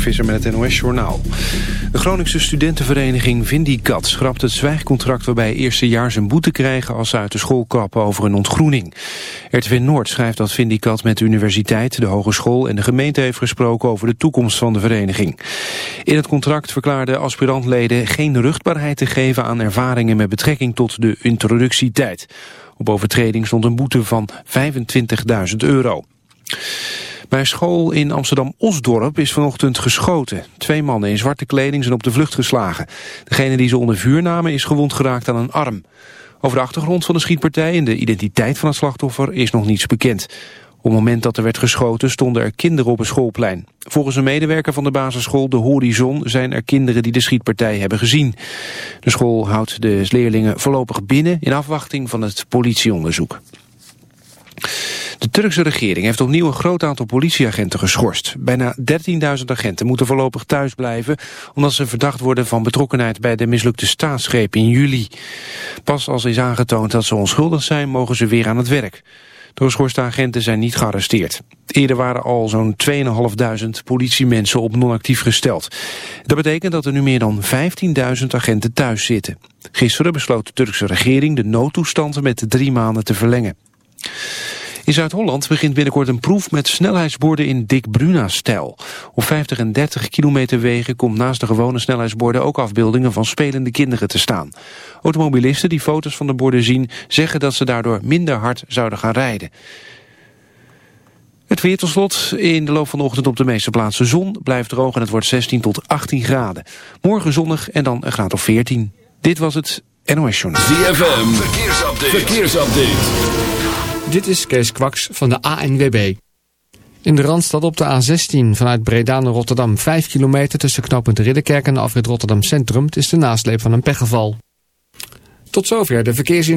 Visser met het NOS Journaal. De Groningse studentenvereniging Vindicat schrapt het zwijgcontract... waarbij eerstejaars een boete krijgen als ze uit de school kappen over een ontgroening. RTV Noord schrijft dat Vindicat met de universiteit, de hogeschool... en de gemeente heeft gesproken over de toekomst van de vereniging. In het contract verklaarden aspirantleden geen ruchtbaarheid te geven... aan ervaringen met betrekking tot de introductietijd. Op overtreding stond een boete van 25.000 euro. Bij school in Amsterdam-Osdorp is vanochtend geschoten. Twee mannen in zwarte kleding zijn op de vlucht geslagen. Degene die ze onder vuur namen is gewond geraakt aan een arm. Over de achtergrond van de schietpartij en de identiteit van het slachtoffer is nog niets bekend. Op het moment dat er werd geschoten stonden er kinderen op een schoolplein. Volgens een medewerker van de basisschool De Horizon zijn er kinderen die de schietpartij hebben gezien. De school houdt de leerlingen voorlopig binnen in afwachting van het politieonderzoek. De Turkse regering heeft opnieuw een groot aantal politieagenten geschorst. Bijna 13.000 agenten moeten voorlopig thuis blijven... omdat ze verdacht worden van betrokkenheid bij de mislukte staatsgreep in juli. Pas als is aangetoond dat ze onschuldig zijn, mogen ze weer aan het werk. De geschorste agenten zijn niet gearresteerd. Eerder waren al zo'n 2.500 politiemensen op non-actief gesteld. Dat betekent dat er nu meer dan 15.000 agenten thuis zitten. Gisteren besloot de Turkse regering de noodtoestanden met drie maanden te verlengen. In Zuid-Holland begint binnenkort een proef met snelheidsborden in Dick Bruna-stijl. Op 50 en 30 kilometer wegen komt naast de gewone snelheidsborden ook afbeeldingen van spelende kinderen te staan. Automobilisten die foto's van de borden zien zeggen dat ze daardoor minder hard zouden gaan rijden. Het weer. In de loop van de ochtend op de meeste plaatsen zon. Blijft droog en het wordt 16 tot 18 graden. Morgen zonnig en dan een graad of 14. Dit was het NOS Journal. ZFM. Verkeersupdate. Verkeersupdate. Dit is Kees Kwaks van de ANWB. In de Randstad op de A16 vanuit Breda naar Rotterdam. 5 kilometer tussen knooppunt Ridderkerk en afrit Rotterdam Centrum. Is de nasleep van een pechgeval. Tot zover de verkeersin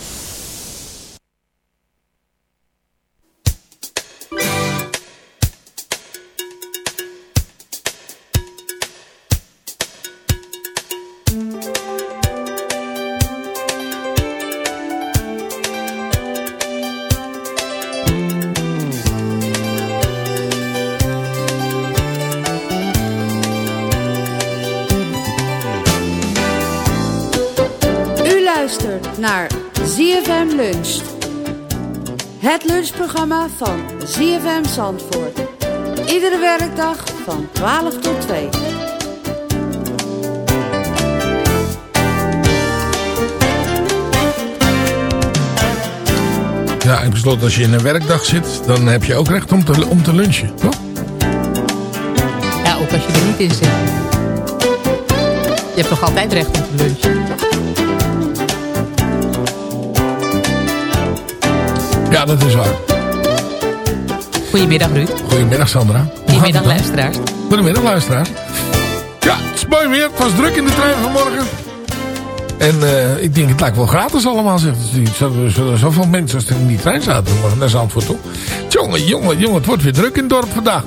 Lunchprogramma van ZFM Zandvoort. Iedere werkdag van 12 tot 2. Ja, ik besloot als je in een werkdag zit, dan heb je ook recht om te, om te lunchen, toch? Ja, ook als je er niet in zit. Je hebt toch altijd recht om te lunchen? Ja, dat is waar. Goedemiddag Ruud. Goedemiddag Sandra. Goedemiddag luisteraars. Goedemiddag luisteraars. Ja, het is mooi weer. Het was druk in de trein vanmorgen. En eh, ik denk, het lijkt wel gratis allemaal. Zegt. Er zullen zoveel mensen als er in die trein zaten naar Zandvoort toe. Jongen, jongen, jongen, het wordt weer druk in het dorp vandaag.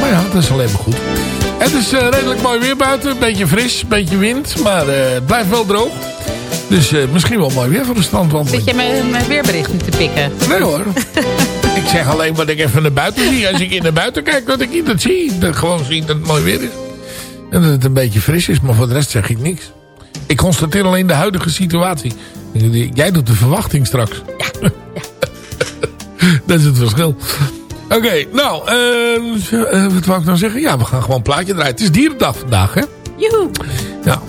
Maar ja, dat is alleen maar goed. Het is uh, redelijk mooi weer buiten. Een beetje fris, een beetje wind. Maar uh, het blijft wel droog. Dus uh, misschien wel mooi weer voor de strandwandeling. Zit je mijn, mijn weerbericht niet te pikken? Nee hoor. ik zeg alleen wat ik even naar buiten zie. Als ik in naar buiten kijk, dat ik dat zie. Dat gewoon zie dat het mooi weer is. En dat het een beetje fris is. Maar voor de rest zeg ik niks. Ik constateer alleen de huidige situatie. Jij doet de verwachting straks. Ja. ja. dat is het verschil. Oké, okay, nou, uh, uh, wat wou ik nou zeggen? Ja, we gaan gewoon een plaatje draaien. Het is dierendag vandaag, hè? Joehoe. Ja.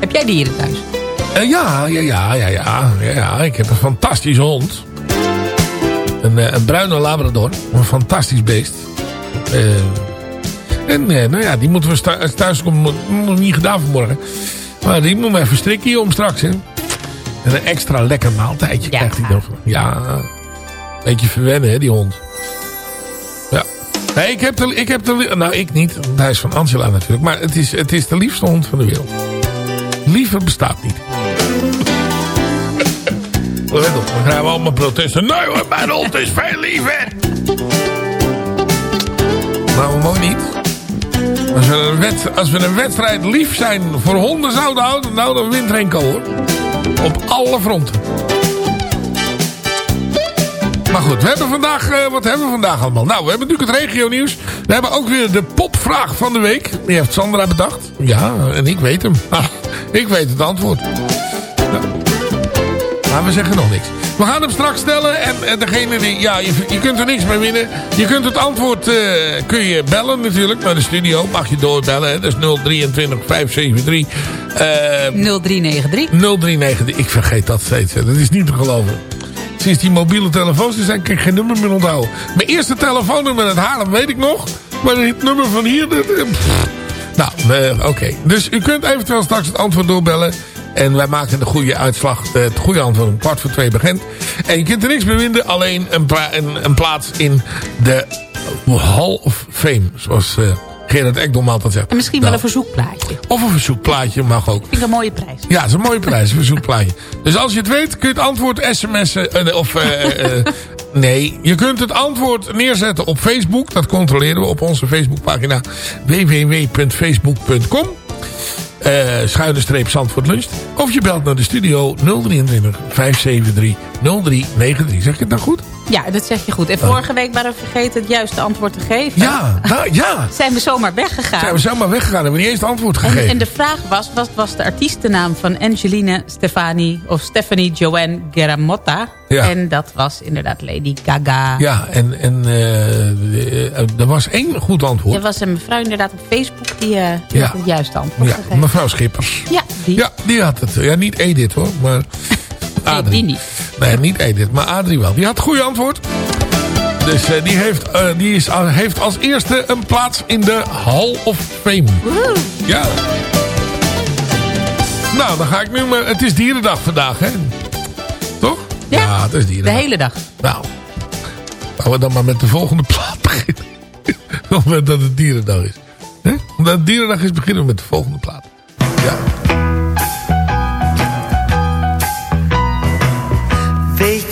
Heb jij dieren thuis? Uh, ja, ja, ja, ja, ja, ja. Ik heb een fantastische hond. Een, een bruine labrador. Een fantastisch beest. en nou ja, die moeten we thuis komen. Nog niet gedaan vanmorgen. Maar die moet me even strikken hier om straks, hè. En een extra lekker maaltijdje ja. krijgt hij dan. Ja, beetje verwennen, hè, die hond. Ja. Nee, ik heb de, ik heb de, nou ik niet, want hij is van Angela natuurlijk. Maar het is, het is de liefste hond van de wereld. Liever bestaat niet. Dan krijgen we allemaal protesten. Nee hoor, mijn hond is veel liever. Nou, mooi niet. Als we, een als we een wedstrijd lief zijn voor honden zouden houden, nou dan wint Renko hoor. Op alle fronten. Maar goed, we hebben vandaag, uh, wat hebben we vandaag allemaal? Nou, we hebben natuurlijk het regio nieuws. We hebben ook weer de popvraag van de week. Die heeft Sandra bedacht. Ja, en ik weet hem. Ik weet het antwoord. Nou, maar we zeggen nog niks. We gaan hem straks stellen. En, en degene die... Ja, je, je kunt er niks mee winnen. Je kunt het antwoord... Uh, kun je bellen natuurlijk naar de studio. Mag je doorbellen. Hè? Dat is 023 573. Uh, 0393. 0393. Ik vergeet dat steeds. Hè. Dat is niet te geloven. Sinds die mobiele telefoons zijn kan ik geen nummer meer onthouden. Mijn eerste telefoonnummer uit Haarlem weet ik nog. Maar het nummer van hier... Dat, nou, oké. Okay. Dus u kunt eventueel straks het antwoord doorbellen. En wij maken de goede uitslag, het goede antwoord om kwart voor twee begint. En je kunt er niks meer winnen, alleen een, een, een plaats in de Hall of Fame. Zoals uh, Gerard Ekdom altijd zegt. En misschien nou, wel een verzoekplaatje. Of een verzoekplaatje mag ook. Vind ik een mooie prijs. Ja, dat is een mooie prijs, een verzoekplaatje. Dus als je het weet, kun je het antwoord sms'en. Uh, of, uh, nee, je kunt het antwoord neerzetten op Facebook. Dat controleren we op onze Facebookpagina www.facebook.com uh, schuine streep Zandvoort. Of je belt naar de studio 023 573 0393. Zeg ik het nou goed? Ja, dat zeg je goed. En vorige week waren we vergeten het juiste antwoord te geven. Ja, nou, ja. Zijn we zomaar weggegaan. Zijn we zomaar weggegaan. Hebben we niet eens het antwoord gegeven. En, en de vraag was, wat was de artiestennaam van Angelina Stefani of Stephanie Joanne Geramotta? Ja. En dat was inderdaad Lady Gaga. Ja, en, en uh, er was één goed antwoord. Er was een mevrouw inderdaad op Facebook die, uh, die ja. had het juiste antwoord ja, gegeven. Mevrouw Schippers. Ja, die. Ja, die had het. Ja, niet Edith hoor, maar... Adrie. Nee, die niet. Nee, niet Edith, maar Adrie wel. Die had het goede antwoord. Dus uh, die, heeft, uh, die is, uh, heeft als eerste een plaats in de Hall of Fame. Woehoe. Ja. Nou, dan ga ik nu maar... Het is dierendag vandaag, hè? Toch? Ja, ja het is dierendag. De hele dag. Nou, laten we dan maar met de volgende plaat beginnen. Omdat dat het dierendag is. Omdat het dierendag is, beginnen we met de volgende plaat. Ja.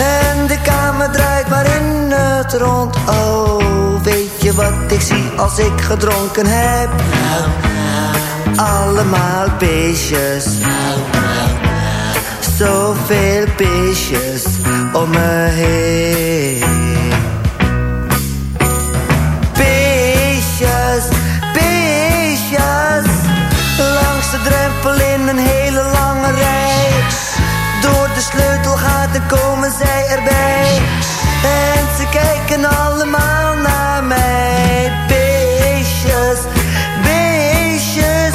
En de kamer draait maar in het rond. Oh, weet je wat ik zie als ik gedronken heb? Allemaal beestjes. Zoveel beestjes om me heen. Beestjes, beestjes. Langs de drempel in een hele de sleutelgaten komen zij erbij. En ze kijken allemaal naar mij. Beestjes, beestjes.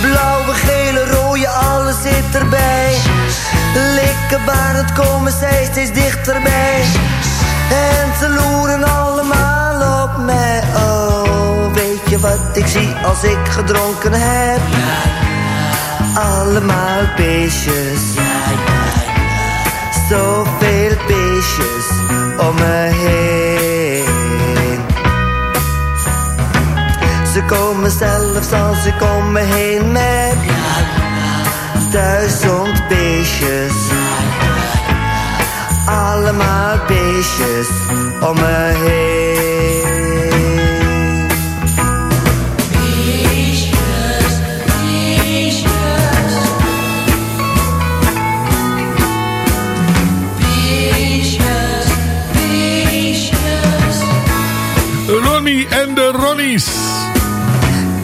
Blauwe, gele, rode, alles zit erbij. Likkenbarend komen zij steeds dichterbij. En ze loeren allemaal op mij. Oh, weet je wat ik zie als ik gedronken heb? Allemaal beestjes. Zoveel beestjes om me heen. Ze komen zelfs als om me heen met duizend beestjes. Allemaal beestjes om me heen.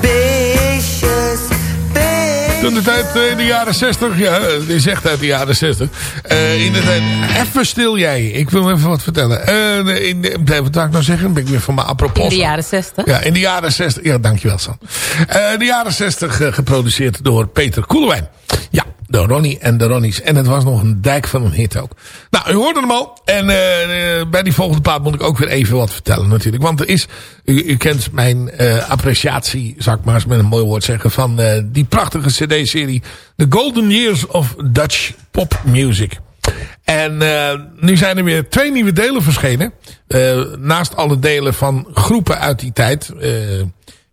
Beestjes. Toen de tijd in de jaren 60, ja, dit is echt uit de jaren 60. Eh, in de tijd, even stil jij, ik wil even wat vertellen. Eh, in de, wat zou ik nou zeggen? Ben ik weer van mijn apropos. In de jaren 60. Ja, in de jaren 60. Ja, dankjewel San. Eh de jaren 60 eh, geproduceerd door Peter Koelewijn. Ja, de Ronnie en de Ronnies. En het was nog een dijk van een hit ook. Nou, u hoorde hem al. En eh, eh, bij die volgende plaat moet ik ook weer even wat vertellen natuurlijk. Want er is, u, kent mijn eh, appreciatie, zou ik maar eens met een mooi woord zeggen, van die prachtige cd-serie The Golden Years of Dutch Pop Music. En nu zijn er weer twee nieuwe delen verschenen. Naast alle delen van groepen uit die tijd.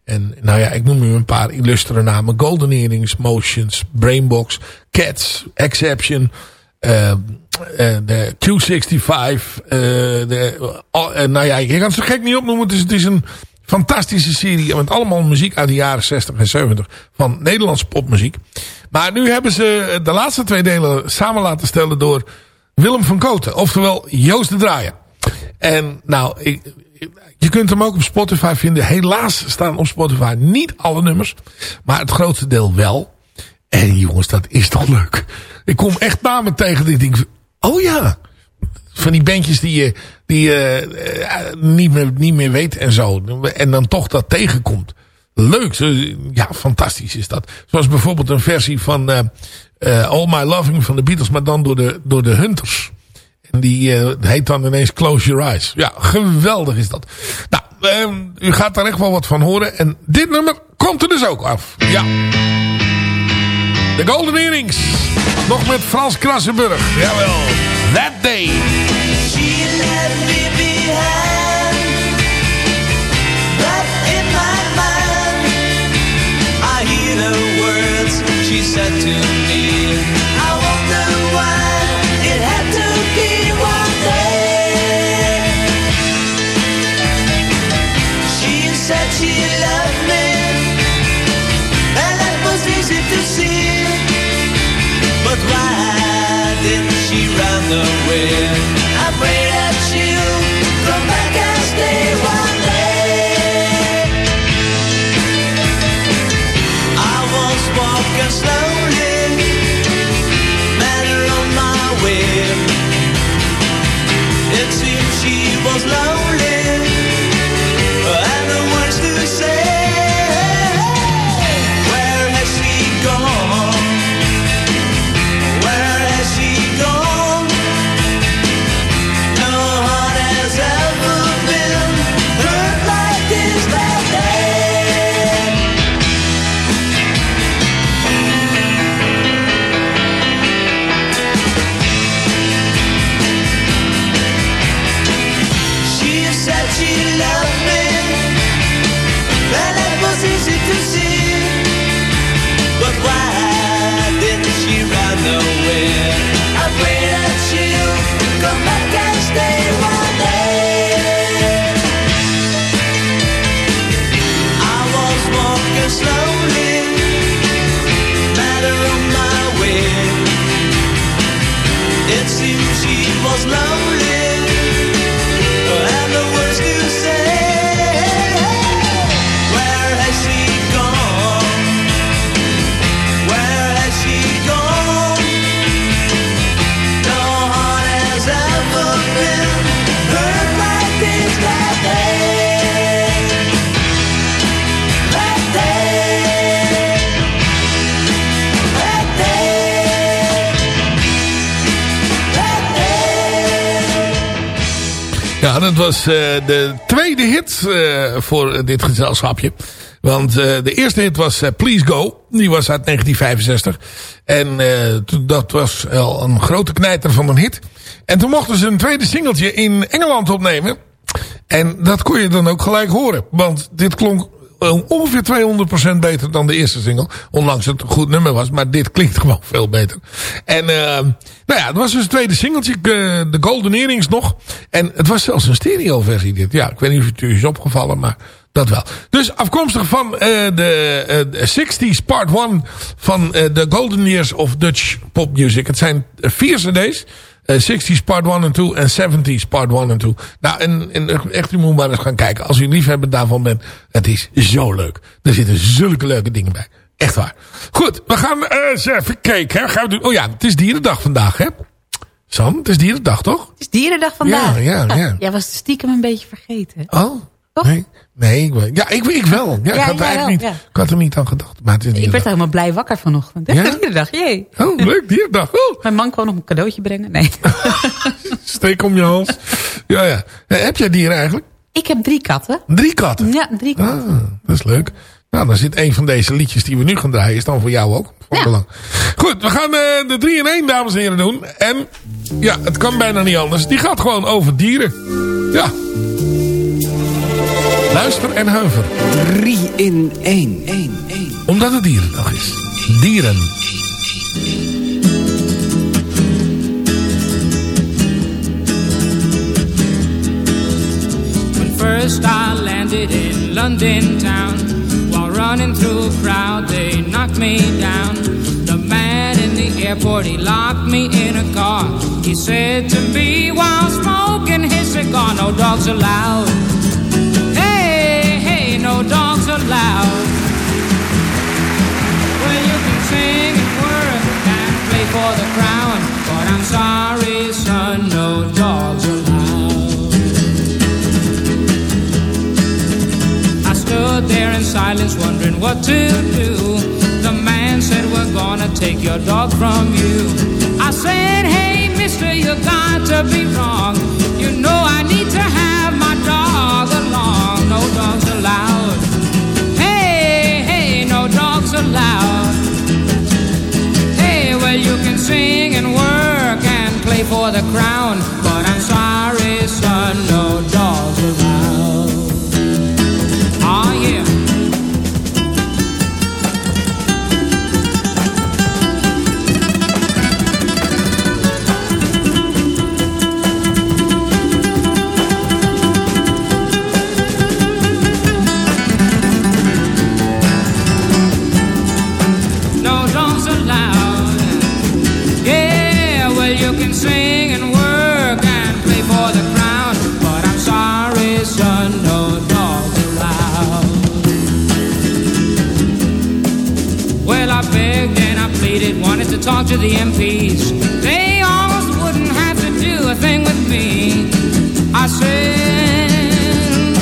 En nou ja, ik noem nu een paar illustere namen. Golden Earrings, Motions, Brainbox, Cats, Exception, de Q65. de, nou ja, je kan ze gek niet opnoemen. Het is, het is een fantastische serie met allemaal muziek uit de jaren 60 en 70 van Nederlandse popmuziek. Maar nu hebben ze de laatste twee delen samen laten stellen door Willem van Koten. Oftewel Joost de Draaier. En nou, ik, je kunt hem ook op Spotify vinden. Helaas staan op Spotify niet alle nummers. Maar het grootste deel wel. En jongens, dat is toch leuk. Ik kom echt namen tegen ik denk... Oh ja, van die bandjes die je, die je uh, niet, meer, niet meer weet en zo. En dan toch dat tegenkomt. Leuk. Ja, fantastisch is dat. Zoals bijvoorbeeld een versie van uh, uh, All My Loving van de Beatles. Maar dan door de, door de Hunters. En die heet dan ineens Close Your Eyes. Ja, geweldig is dat. Nou, u gaat daar echt wel wat van horen. En dit nummer komt er dus ook af. Ja. De Golden Earrings. Nog met Frans Krassenburg. Jawel. That Day. She left me behind. But in my mind, I hear the words she said to me. Run away? I pray that she'll come back and stay one day. I was walking slowly, met her on my way. It seemed she was lonely, the man. Uh, de tweede hit uh, voor dit gezelschapje. Want uh, de eerste hit was Please Go. Die was uit 1965. En dat was wel een grote knijter van een hit. En toen mochten ze een tweede singeltje in Engeland opnemen. En dat kon je dan ook gelijk horen. Want dit klonk ongeveer 200% beter dan de eerste single. Ondanks het een goed nummer was. Maar dit klinkt gewoon veel beter. En uh, nou ja, het was dus het tweede singeltje. Uh, de Golden Earrings nog. En het was zelfs een stereo versie dit. Ja, ik weet niet of het u is opgevallen. Maar dat wel. Dus afkomstig van de uh, 60s part 1 van de Golden Years of Dutch Pop Music. Het zijn vier cd's. Uh, 60s part 1 en 2 en 70s part 1 en 2. Nou, en, en echt, u moet maar eens gaan kijken. Als u liefhebber daarvan bent, het is zo leuk. Er zitten zulke leuke dingen bij. Echt waar. Goed, we gaan uh, eens even kijken. Hè. Gaan we doen. Oh ja, het is dierendag vandaag, hè? Sam, het is dierendag, toch? Het is dierendag vandaag. Ja, ja, ja. Jij was stiekem een beetje vergeten. Oh, toch? Nee. Nee, ik, ja, ik, ik wel. Ja, ja, ik, had eigenlijk wel, niet, ik had er niet aan gedacht. Maar het is ik werd helemaal blij wakker vanochtend. Ja? Dierendag, jee. Oh, leuk, dierendag. Oh. Mijn man kwam nog een cadeautje brengen. Nee. Steek om je hals. Ja, ja. Heb jij dieren eigenlijk? Ik heb drie katten. Drie katten? Ja, drie katten. Ah, dat is leuk. Nou, dan zit een van deze liedjes die we nu gaan draaien. Is dan voor jou ook. Van belang. Goed, we gaan uh, de 3 in 1, dames en heren, doen. En ja, het kan bijna niet anders. Die gaat gewoon over dieren. Ja. Luister en huiver. 3 in 1. 1, 1. Omdat het dierendag is. Dieren. When first I landed in London town, while running through a crowd, they knocked me down. The man in the airport, he locked me in a car. He said to me while smoking his cigar, no dogs allowed. Allowed. Well, you can sing and work and play for the crown, but I'm sorry, son, no dogs allowed. I stood there in silence, wondering what to do. The man said, We're gonna take your dog from you. I said, Hey, mister, you got to be wrong. You know for the crown, talk to the MPs. They almost wouldn't have to do a thing with me. I said,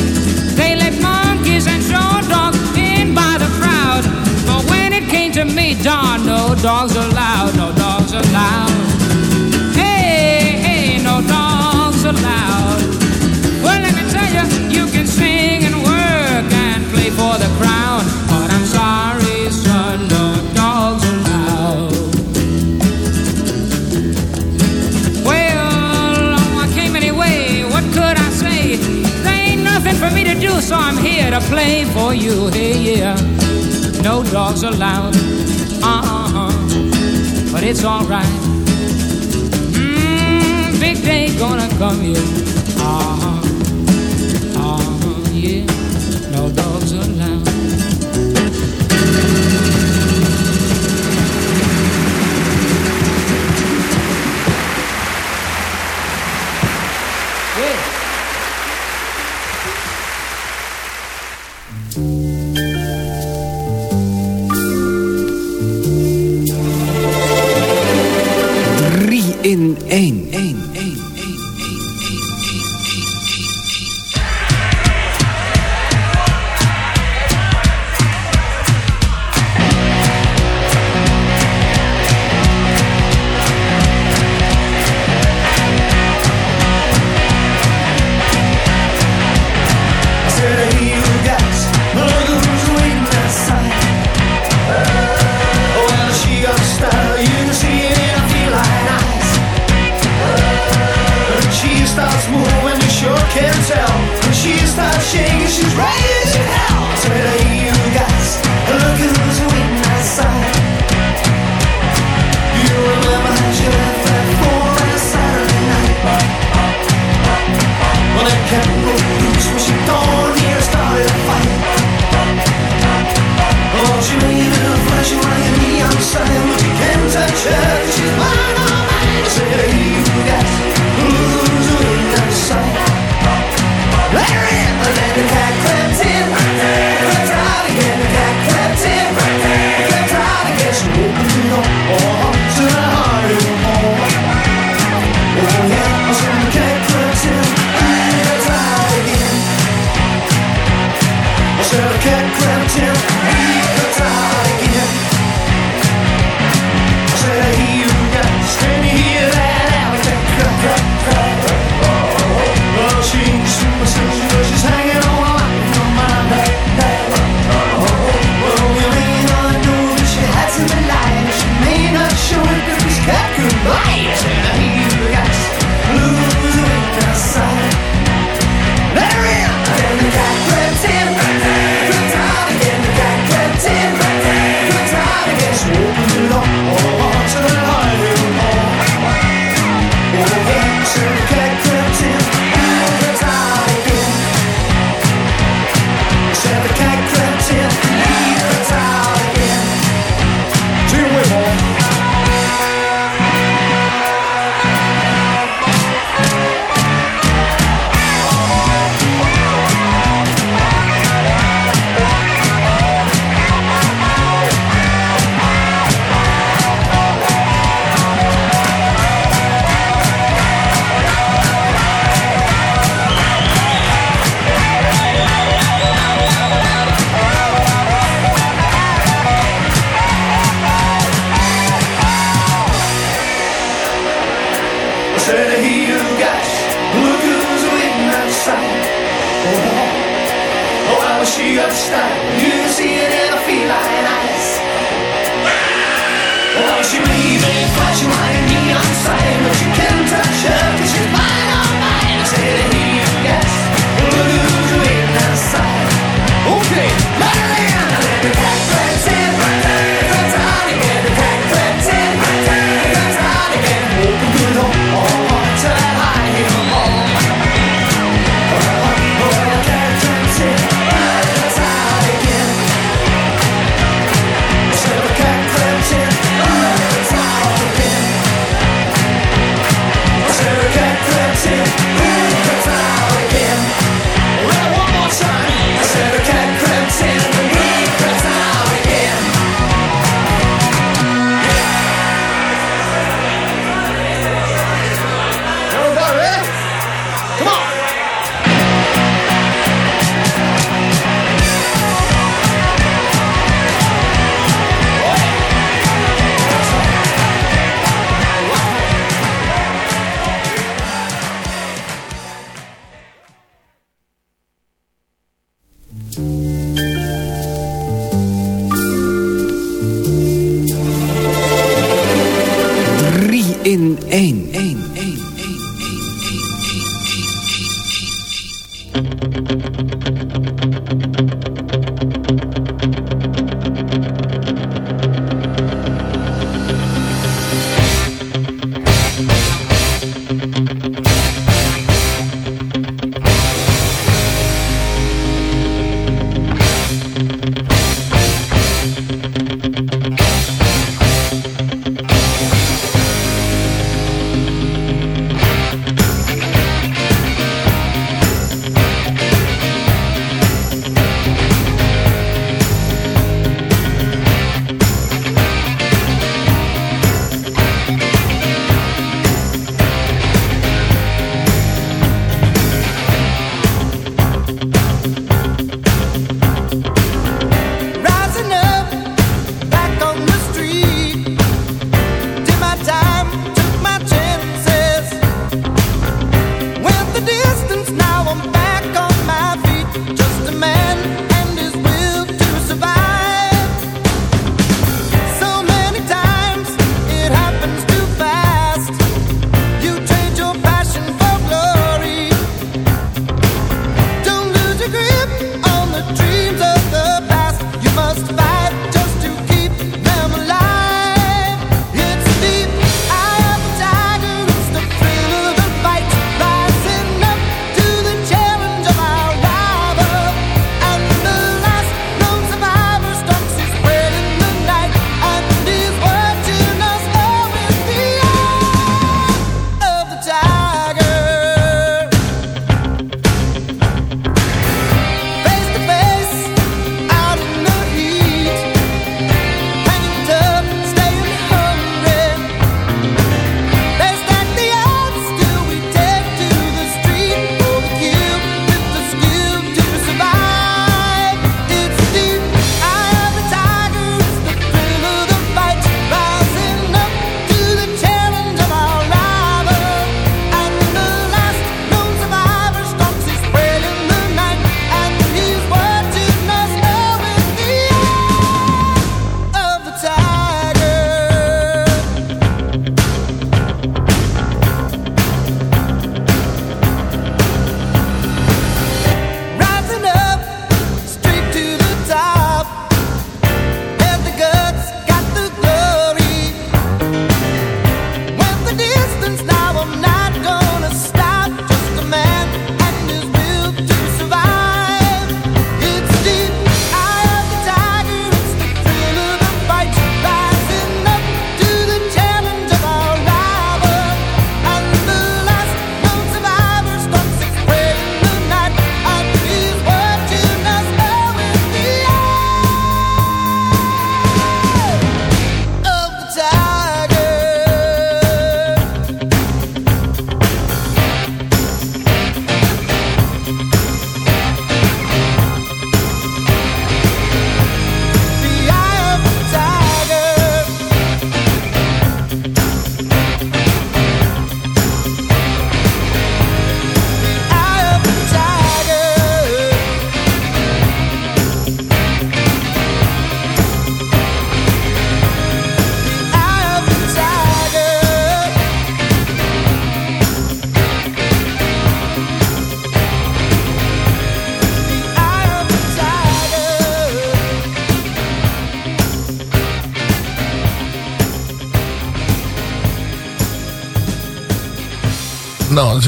they let monkeys and show dogs in by the crowd. But when it came to me, darn, no dogs allowed. I'm to play for you. Hey, yeah no dogs allowed. Uh-uh, but it's alright. Mm, big day gonna come. Uh-huh, uh-huh, 1.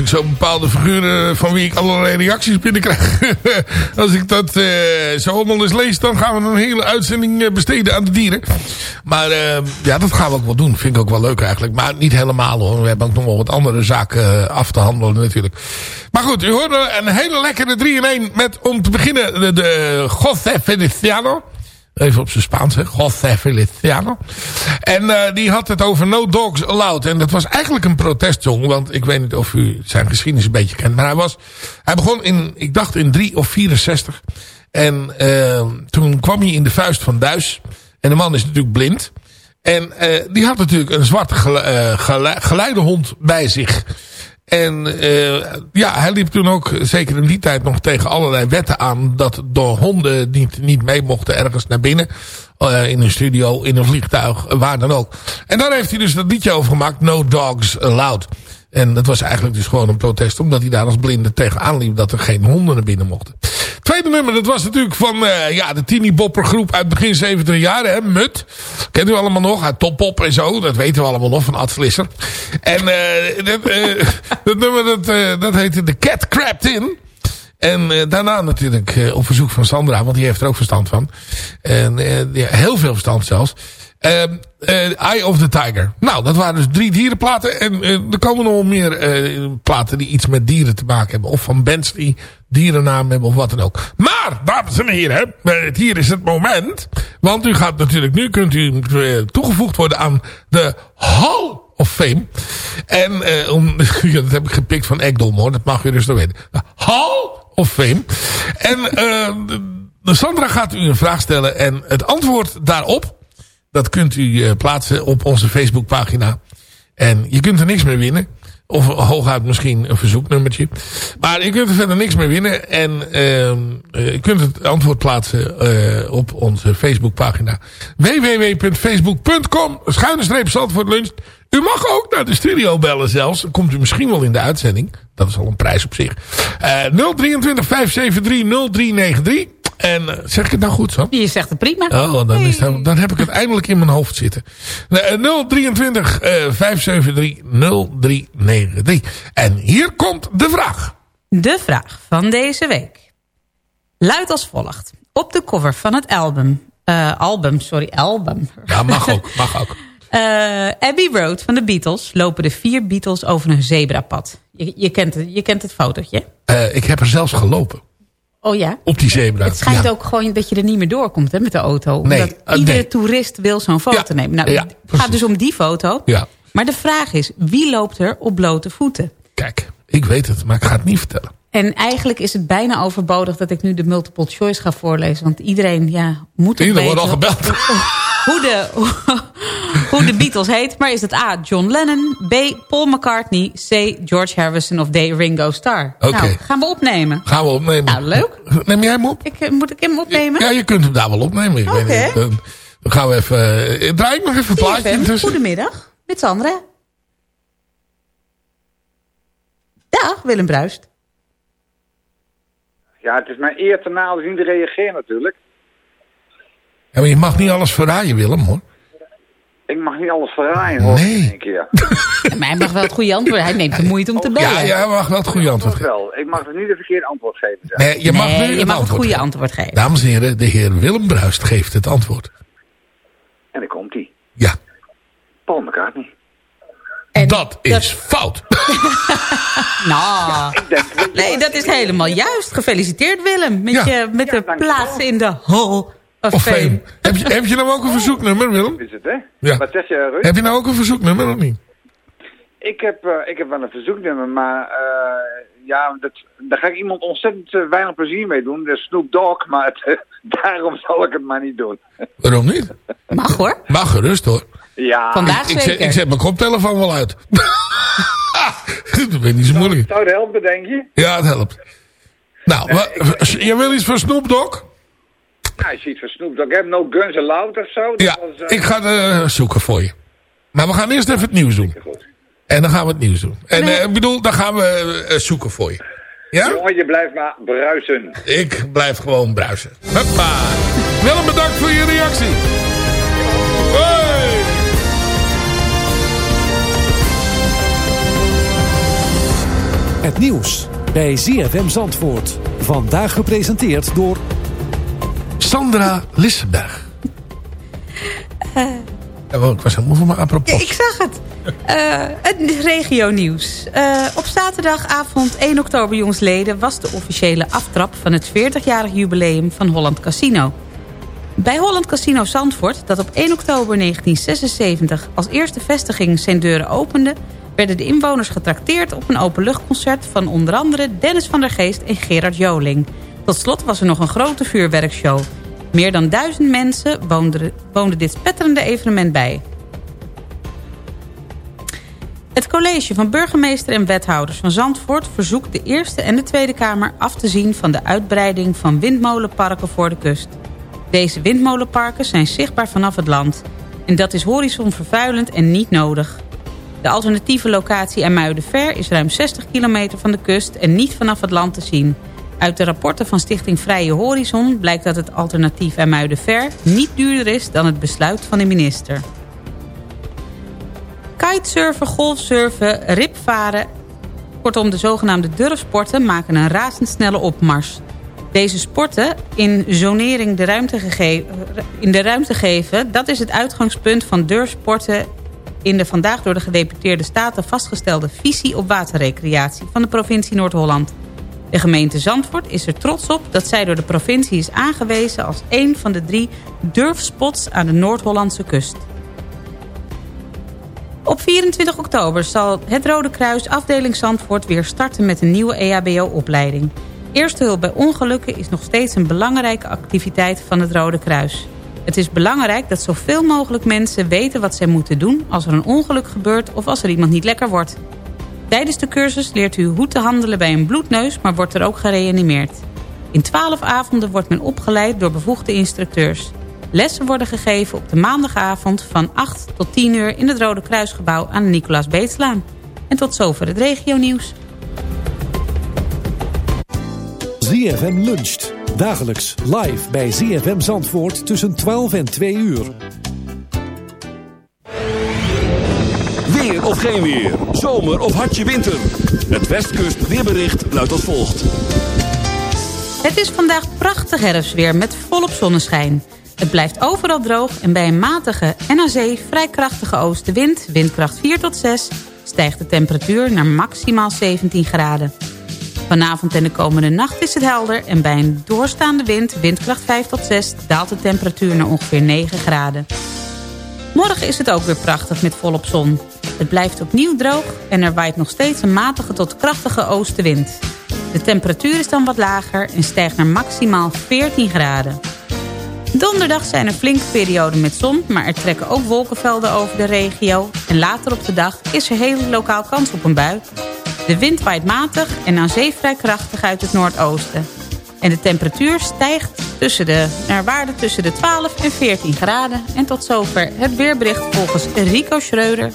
Ik zo bepaalde figuren van wie ik allerlei reacties binnenkrijg. als ik dat eh, zo allemaal eens lees, dan gaan we een hele uitzending eh, besteden aan de dieren. Maar eh, ja, dat gaan we ook wel doen. Vind ik ook wel leuk eigenlijk. Maar niet helemaal hoor. We hebben ook nog wel wat andere zaken eh, af te handelen natuurlijk. Maar goed, u hoorde een hele lekkere 3 in 1 met om te beginnen de, de José Feliciano. Even op zijn Spaans, hè. José Feliciano. En eh, die had het over No Dogs Allowed. En dat was eigenlijk een protestsong. Want ik weet niet of u zijn geschiedenis een beetje kent. Maar hij was... Hij begon in, ik dacht in 3 of 64. En eh, toen kwam hij in de vuist van Duis. En de man is natuurlijk blind. En eh, die had natuurlijk een zwarte gele, eh, gele- geleidehond bij zich. En eh, ja, hij liep toen ook, zeker in die tijd nog tegen allerlei wetten aan... dat de honden niet, niet mee mochten ergens naar binnen. eh, in een studio, in een vliegtuig, waar dan ook. En daar heeft hij dus dat liedje over gemaakt, No Dogs Allowed. En dat was eigenlijk dus gewoon een protest... omdat hij daar als blinde tegenaan liep dat er geen honden naar binnen mochten. Tweede nummer, dat was natuurlijk van eh, ja, de teeny bopper groep uit begin 70 jaren. Hè, Mut. Kent u allemaal nog? Uit Top Pop en zo. Dat weten we allemaal nog van Ad Vlisser. En eh, dat, eh, dat nummer dat, dat heette The Cat Crept In. En eh, daarna natuurlijk eh, op verzoek van Sandra, want die heeft er ook verstand van. En eh, ja, heel veel verstand zelfs. Ehm, eh, Eye of the Tiger. Nou, dat waren dus drie dierenplaten. En eh, er komen nog meer eh, platen die iets met dieren te maken hebben. Of van bands die dierennaam hebben of wat dan ook. Maar, dames en heren, hier is het moment. Want u gaat natuurlijk nu, kunt u toegevoegd worden aan de Hall of Fame. En ja, dat heb ik gepikt van Ekdom hoor, dat mag u dus nog weten. Hall of Fame. En de Sandra gaat u een vraag stellen en het antwoord daarop... Dat kunt u eh, plaatsen op onze Facebookpagina. En je kunt er niks mee winnen. Of hooguit misschien een verzoeknummertje. Maar je kunt er verder niks mee winnen. En ehm, eh, je kunt het antwoord plaatsen eh, op onze Facebookpagina. www.facebook.com Schuine. U mag ook naar de studio bellen zelfs. Dan komt u misschien wel in de uitzending. Dat is al een prijs op zich. Eh 023 573 0393. En eh, zeg ik het nou goed zo? Je zegt het prima. Oh, dan, is dan heb ik het eindelijk in mijn hoofd zitten. Eh, 023 eh, 573 0393. En hier komt de vraag. De vraag van deze week luidt als volgt. Op de cover van het album... eh, album, sorry, album. Ja, mag ook, mag ook. Eh, Abbey Road van de Beatles lopen de vier Beatles over een zebrapad. Je, je, kent, het, je kent het fotootje. Ik heb er zelfs gelopen. Oh ja? Op die zebra. Het schijnt Ja. ook gewoon dat je er niet meer doorkomt hè, met de auto. Nee, Omdat eh, iedere nee. toerist wil zo'n foto nemen. Nou, het gaat dus om die foto. Ja. Maar de vraag is, wie loopt er op blote voeten? Kijk, ik weet het, maar ik ga het niet vertellen. En eigenlijk is het bijna overbodig dat ik nu de multiple choice ga voorlezen. Want iedereen ja, moet het Iedereen wordt al gebeld. Hoe de, hoe de Beatles heet. Maar is het A. John Lennon, B. Paul McCartney, C. George Harrison of D. Ringo Starr? Oké. Nou, gaan we opnemen. Gaan we opnemen. Nou, leuk. Neem jij hem op? Ik, eh, moet ik hem opnemen? Ja, je kunt hem daar wel opnemen. Ik weet Oké. niet. Dan, dan gaan we even... eh, draai ik nog even een plaatje CFM, intussen. Goedemiddag, met Sandra. Dag, Willem Bruist. Ja, het is mijn eer te na als niet te reageren natuurlijk. Ja, maar je mag niet alles verraaien, Willem, hoor. Ik mag niet alles verraaien hoor. Nee. In één keer. Maar hij mag wel het goede antwoord. Hij neemt de moeite om te bellen. Ja, ja, je mag wel het goede antwoord Dat geven. wel. Ik mag dus niet het verkeerde antwoord geven. zeg. Nee, je mag Nee, nu je het mag het goede geven. antwoord geven. Dames en heren, de heer Willem Bruist geeft het antwoord. En dan komt hij. Ja, Paul McCartney. dat is fout. Nou, nee, dat is helemaal juist. Gefeliciteerd Willem. Met, Ja. je, met de plaats in de Hall of, Of Fame. fame. Heb je, heb je nou ook een verzoeknummer, Willem? Is het, hè? Ja. Wat zeg je, Ruud? Heb je nou ook een verzoeknummer of niet? Ik heb, eh, ik heb wel een verzoeknummer, maar eh, ja, dat, daar ga ik iemand ontzettend eh, weinig plezier mee doen. Dat is Snoop Dogg, maar het, daarom zal ik het maar niet doen. Waarom niet? Mag hoor. Mag gerust hoor. Ja, Vandaag Ik zet, ik zet mijn koptelefoon wel uit. dat weet niet zo moeilijk. zou het helpen, denk je? Ja, het helpt. Nou, je wil iets van Snoop Dogg? Ja, je ziet van Snoop Dogg. Ik heb No Guns Allowed of zo. Ja, was, eh, ik ga het eh, zoeken voor je. Maar we gaan eerst even het nieuws doen. En dan gaan we het nieuws doen. En eh, ik bedoel, dan gaan we zoeken voor je. Ja? Jongen, je blijft maar bruisen. Ik blijf gewoon bruisen. Hoppa. Willem, bedankt voor je reactie. Hoi. Het nieuws bij ZFM Zandvoort. Vandaag gepresenteerd door... Sandra Lissenberg. Ja, ik was helemaal voor mijn apropos. Ja, ik zag het. Uh, het regio-nieuws. Uh, op zaterdagavond 1 oktober jongsleden... was de officiële aftrap van het 40-jarig jubileum van Holland Casino. Bij Holland Casino Zandvoort, dat op 1 oktober 1976... als eerste vestiging zijn deuren opende... werden de inwoners getrakteerd op een openluchtconcert... van onder andere Dennis van der Geest en Gerard Joling. Tot slot was er nog een grote vuurwerkshow... Meer dan duizend mensen woonden, dit spetterende evenement bij. Het college van burgemeester en wethouders van Zandvoort... verzoekt de Eerste en de Tweede Kamer af te zien... van de uitbreiding van windmolenparken voor de kust. Deze windmolenparken zijn zichtbaar vanaf het land. En dat is horizonvervuilend en niet nodig. De alternatieve locatie Muidenver is ruim 60 kilometer van de kust... en niet vanaf het land te zien... Uit de rapporten van Stichting Vrije Horizon blijkt dat het alternatief Muidenver niet duurder is dan het besluit van de minister. Kitesurfen, golfsurfen, ripvaren, kortom de zogenaamde durfsporten maken een razendsnelle opmars. Deze sporten in zonering de ruimte, in de ruimte geven, dat is het uitgangspunt van durfsporten in de vandaag door de gedeputeerde staten vastgestelde visie op waterrecreatie van de provincie Noord-Holland. De gemeente Zandvoort is er trots op dat zij door de provincie is aangewezen als een van de drie durfspots aan de Noord-Hollandse kust. Op 24 oktober zal het Rode Kruis afdeling Zandvoort weer starten met een nieuwe EHBO-opleiding. Eerste hulp bij ongelukken is nog steeds een belangrijke activiteit van het Rode Kruis. Het is belangrijk dat zoveel mogelijk mensen weten wat zij moeten doen als er een ongeluk gebeurt of als er iemand niet lekker wordt. Tijdens de cursus leert u hoe te handelen bij een bloedneus, maar wordt er ook gereanimeerd. In twaalf avonden wordt men opgeleid door bevoegde instructeurs. Lessen worden gegeven op de maandagavond van 8 tot 10 uur in het Rode Kruisgebouw aan de Nicolaas Beetslaan. En tot zover het regionieuws. ZFM luncht. Dagelijks live bij ZFM Zandvoort tussen 12 en 2 uur. Of geen weer. Zomer of hartje winter. Het Westkust weerbericht luidt als volgt. Het is vandaag prachtig herfstweer met volop zonneschijn. Het blijft overal droog en bij een matige en aan zee vrij krachtige oostenwind, windkracht 4 tot 6, stijgt de temperatuur naar maximaal 17 graden. Vanavond en de komende nacht is het helder en bij een doorstaande wind, windkracht 5 tot 6, daalt de temperatuur naar ongeveer 9 graden. Morgen is het ook weer prachtig met volop zon. Het blijft opnieuw droog en er waait nog steeds een matige tot krachtige oostenwind. De temperatuur is dan wat lager en stijgt naar maximaal 14 graden. Donderdag zijn er flinke perioden met zon, maar er trekken ook wolkenvelden over de regio. En later op de dag is er heel lokaal kans op een bui. De wind waait matig en aan zee vrij krachtig uit het noordoosten. En de temperatuur stijgt tussen de, naar waarde tussen de 12 en 14 graden. En tot zover het weerbericht volgens Rico Schreuder.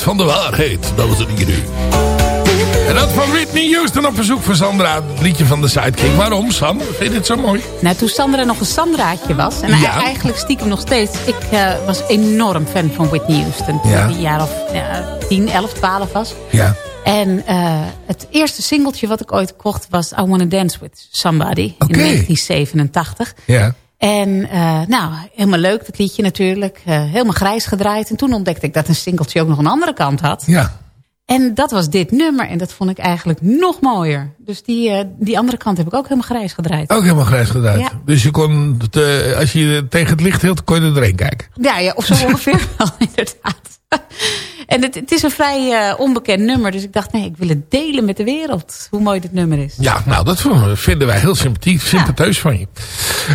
Van de waarheid, dames en heren. En dat van Whitney Houston op verzoek van Sandra. Het liedje van de Sidekick. Waarom, Sam? Vind je dit zo mooi? Nou, toen Sandra nog een Sandraatje was... en Ja. eigenlijk stiekem nog steeds... ik eh, was enorm fan van Whitney Houston. Toen Ja. ik een jaar of ja, 10, 11, 12 was. Ja. En eh, het eerste singeltje wat ik ooit kocht was... I Wanna Dance With Somebody in 1987. Ja. En eh, nou, helemaal leuk dat liedje natuurlijk. Eh, helemaal grijs gedraaid. En toen ontdekte ik dat een singeltje ook nog een andere kant had. Ja. En dat was dit nummer. En dat vond ik eigenlijk nog mooier. Dus die, eh, die andere kant heb ik ook helemaal grijs gedraaid. Ook helemaal grijs gedraaid. Ja. Dus je kon, het, als je tegen het licht hield, kon je er doorheen kijken. Ja, ja of zo ongeveer wel, inderdaad. En het, het is een vrij eh, onbekend nummer. Dus ik dacht, nee, ik wil het delen met de wereld. Hoe mooi dit nummer is. Ja, nou, dat vinden wij heel sympathiek, sympatheus van je.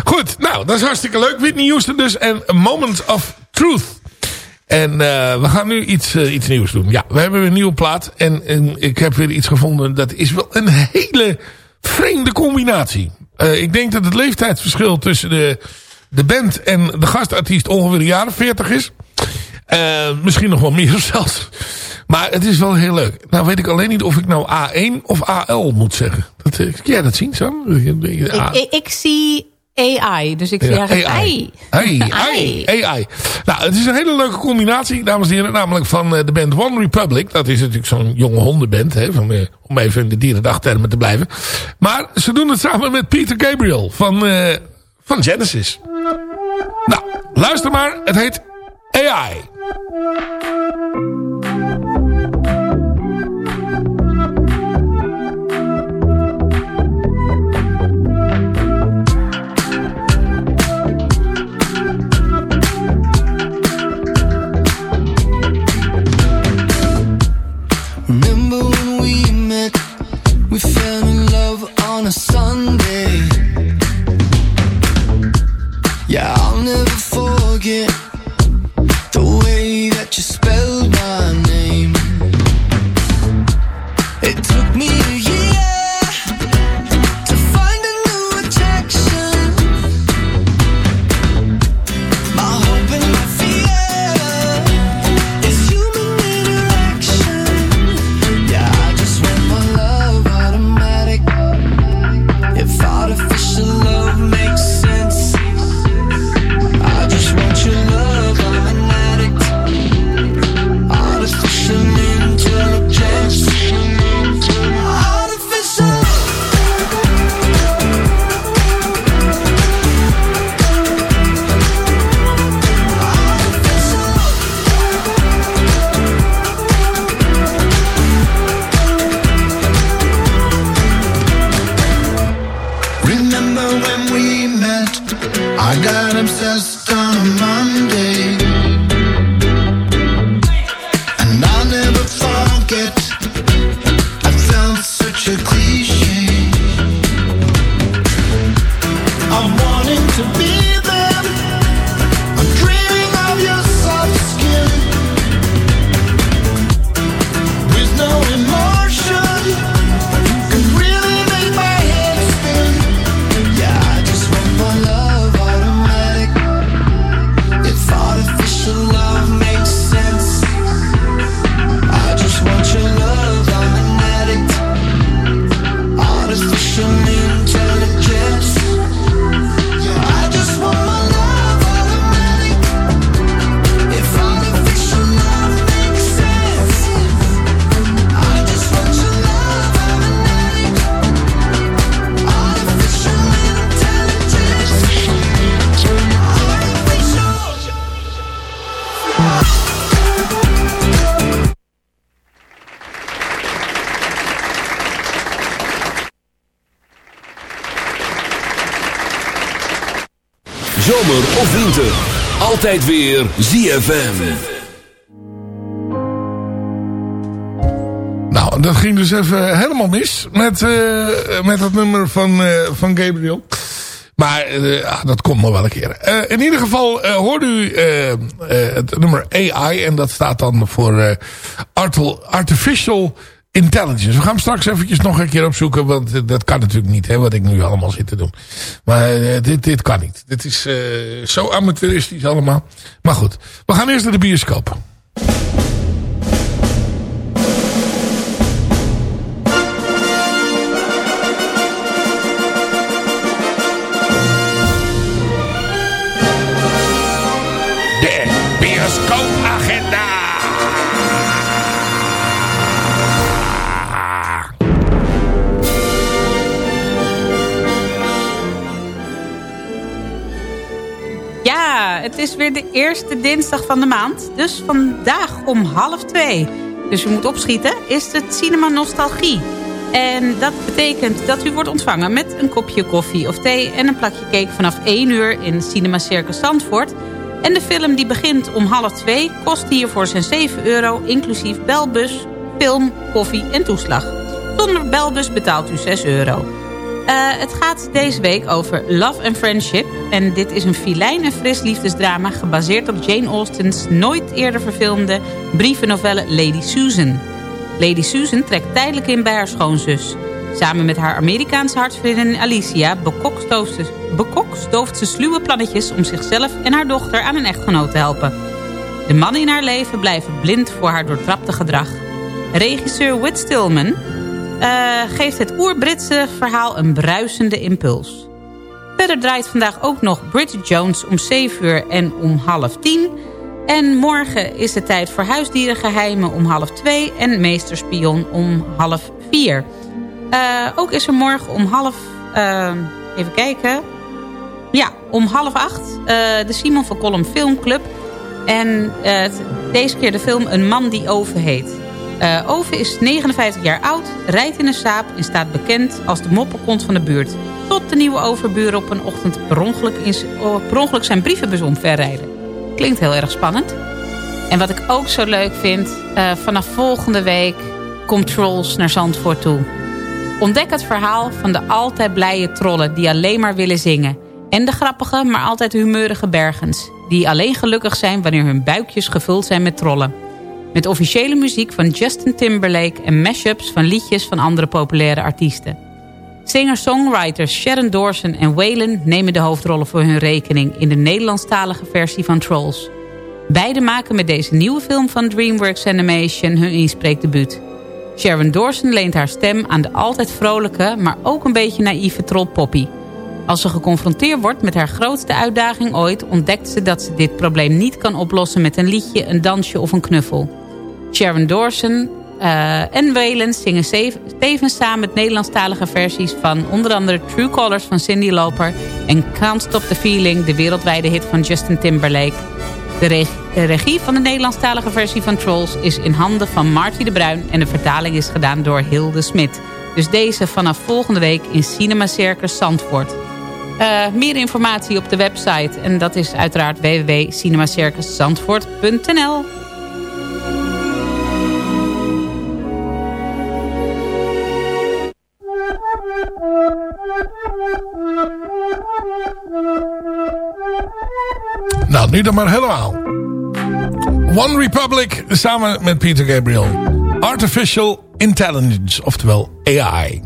Goed, nou, dat is hartstikke leuk. Whitney Houston dus en A Moment of Truth. En eh, we gaan nu iets, eh, iets nieuws doen. Ja, we hebben weer een nieuwe plaat. En, en ik heb weer iets gevonden. Dat is wel een hele vreemde combinatie. Ik denk dat het leeftijdsverschil tussen de, de band en de gastartiest ongeveer een jaar of 40 is. Eh, misschien nog wel meer zelfs. Maar het is wel heel leuk. Nou weet ik alleen niet of ik nou A1 of AL moet zeggen. Dat, eh, kun jij dat zien, Sam? Ik, ik, ik zie AI. Dus ik Ja, eigenlijk AI. AI. AI, AI. Nou, het is een hele leuke combinatie, dames en heren. Namelijk van eh, de band One Republic. Dat is natuurlijk zo'n jonge hondenband. Hè, van, eh, om even in de dierendagtermen te blijven. Maar ze doen het samen met Peter Gabriel van, eh, van Genesis. Nou, luister maar. Het heet AI. Altijd weer ZFM. Nou, dat ging dus even helemaal mis met, eh, met dat nummer van, eh, van Gabriel. Maar eh, ah, dat komt nog wel een keer. In ieder geval hoorde u het nummer AI. En dat staat dan voor Artificial Intelligence. We gaan hem straks eventjes nog een keer opzoeken. Want dat kan natuurlijk niet, hè, wat ik nu allemaal zit te doen. Maar dit, dit kan niet. Dit is zo amateuristisch allemaal. Maar goed, we gaan eerst naar de bioscoop. Het is weer de eerste dinsdag van de maand. Dus vandaag om half twee. Dus u moet opschieten. Is het Cinema Nostalgie. En dat betekent dat u wordt ontvangen met een kopje koffie of thee... en een plakje cake vanaf 1 uur in Cinema Circus Zandvoort. En de film die begint om half twee kost hiervoor zijn 7 euro... inclusief belbus, film, koffie en toeslag. Zonder belbus betaalt u 6 euro. Eh, het gaat deze week over Love and Friendship. En dit is een filijn en fris liefdesdrama... gebaseerd op Jane Austen's nooit eerder verfilmde brievennovelle Lady Susan. Lady Susan trekt tijdelijk in bij haar schoonzus. Samen met haar Amerikaanse hartsvriendin Alicia... bekokstooft ze, sluwe plannetjes om zichzelf en haar dochter aan een echtgenoot te helpen. De mannen in haar leven blijven blind voor haar doortrapte gedrag. Regisseur Whit Stillman eh, geeft het oer-Britse verhaal een bruisende impuls. Verder draait vandaag ook nog Bridget Jones om 7 uur en om half 10. En morgen is het tijd voor huisdierengeheimen om half 2 en meesterspion om half 4. Uh, ook is er morgen om half... Uh, even kijken. Ja, om half 8 uh, de Simon van Kolm Filmclub. En deze keer de film Een man die Oven heet. Uh, Ove is 59 jaar oud, rijdt in een saap en staat bekend als de mopperkont van de buurt. Tot de nieuwe overburen op een ochtend per ongeluk, in, per ongeluk zijn brievenbus omverrijden. Klinkt heel erg spannend. En wat ik ook zo leuk vind, uh, vanaf volgende week komt Trolls naar Zandvoort toe. Ontdek het verhaal van de altijd blije trollen die alleen maar willen zingen. En de grappige, maar altijd humeurige bergens. Die alleen gelukkig zijn wanneer hun buikjes gevuld zijn met trollen. Met officiële muziek van Justin Timberlake en mashups van liedjes van andere populaire artiesten. Singer-songwriters Sharon Dawson en Waylon nemen de hoofdrollen voor hun rekening in de Nederlandstalige versie van Trolls. Beide maken met deze nieuwe film van DreamWorks Animation hun inspreekdebuut. Sharon Dawson leent haar stem aan de altijd vrolijke, maar ook een beetje naïeve troll Poppy. Als ze geconfronteerd wordt met haar grootste uitdaging ooit... ontdekt ze dat ze dit probleem niet kan oplossen met een liedje, een dansje of een knuffel. Sharon Dawson uh, en Waylon zingen tevens samen met Nederlandstalige versies... van onder andere True Colors van Cindy Lauper... en Can't Stop the Feeling, de wereldwijde hit van Justin Timberlake. De, regie, de regie van de Nederlandstalige versie van Trolls is in handen van Marty de Bruin... en de vertaling is gedaan door Hilde Smit. Dus deze vanaf volgende week in Cinema Circus Zandvoort. Uh, meer informatie op de website. En dat is uiteraard www.cinemacircuszandvoort.nl Nou, nu dan maar helemaal. One Republic samen met Peter Gabriel. Artificial Intelligence, oftewel AI.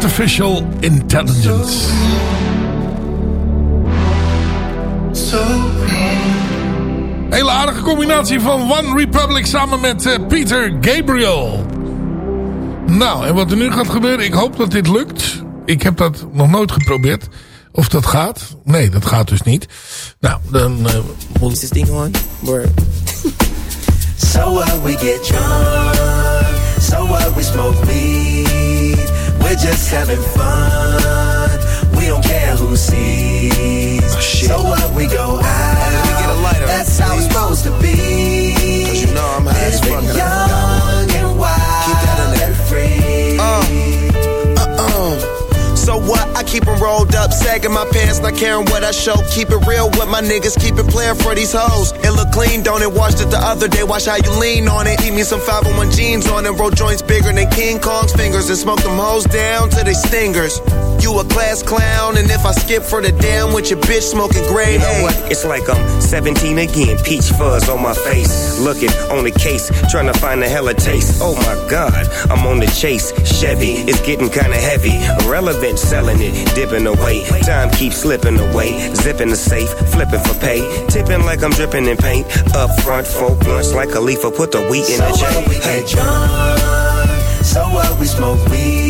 Artificial Intelligence. Hele aardige combinatie van One Republic samen met eh, Peter Gabriel. Nou, en wat er nu gaat gebeuren, ik hoop dat dit lukt. Ik heb dat nog nooit geprobeerd. Of dat gaat. Nee, dat gaat dus niet. Nou, dan... Uh, Is this thing on? Word. so what we get drunk, so what we smoke weed. We're just having fun. We don't care who sees. Oh, so what we go out. That's how it's supposed to be. Cause you know I'm high as fuck. Young and wild and free. So what? I keep keep 'em rolled up, sagging my pants, not caring what I show. Keep it real with my niggas, keep it playing for these hoes. It look clean, don't it? Washed it the other day, watch how you lean on it. Eat me some 501 jeans on it, roll joints bigger than King Kong's fingers, and smoke them hoes down to they stingers. You a class clown, and if I skip for the damn with your bitch smoking gray, You know what? It's like I'm 17 again. Peach fuzz on my face. Looking on the case, trying to find the hella taste. Oh my god, I'm on the chase. Chevy, it's getting kinda heavy. Irrelevant, selling it, dipping away. Time keeps slipping away. Zipping the safe, flipping for pay. Tipping like I'm dripping in paint. Up front, four blunts like a leaf. Put the wheat in So the what J. we get drunk, so what we smoke weed.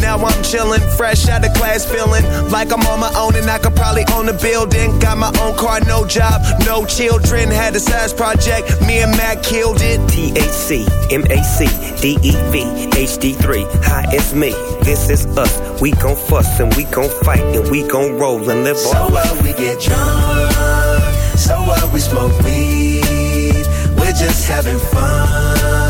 Now I'm chillin', fresh out of class, feeling like I'm on my own and I could probably own a building. Got my own car, no job, no children. Had a size project, me and Mac killed it. THC, MAC, DEV, HD3. Hi, it's me. This is us. We gon' fuss and we gon' fight and we gon' roll and live So on. what we get drunk, so what we smoke weed. We're just having fun.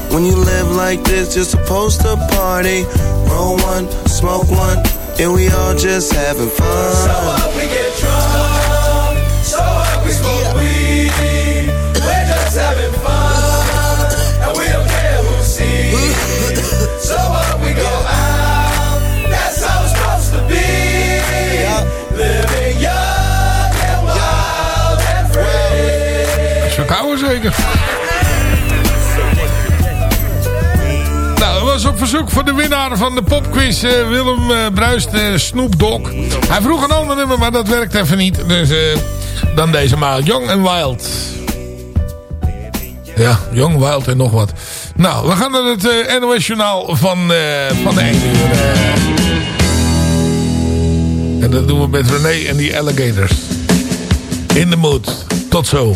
When you live like this, you're supposed to party. Roll one, smoke one, and we all just having fun. So what we get drunk, so what we smoke weed. We're just having fun, and we don't care who sees. So what we go out, that's how it's supposed to be. Living young and wild and free. Zo kouden zeker. Verzoek van de winnaar van de popquiz, eh, Willem eh, Bruist, eh, Snoop Dogg. Hij vroeg een ander nummer, maar dat werkt even niet. Dus dan deze maar, Young and Wild. Ja, Young, Wild en nog wat. Nou, we gaan naar het NOS Journaal van, van de 1 uur. en dat doen we met René en die alligators. In de mood. Tot zo.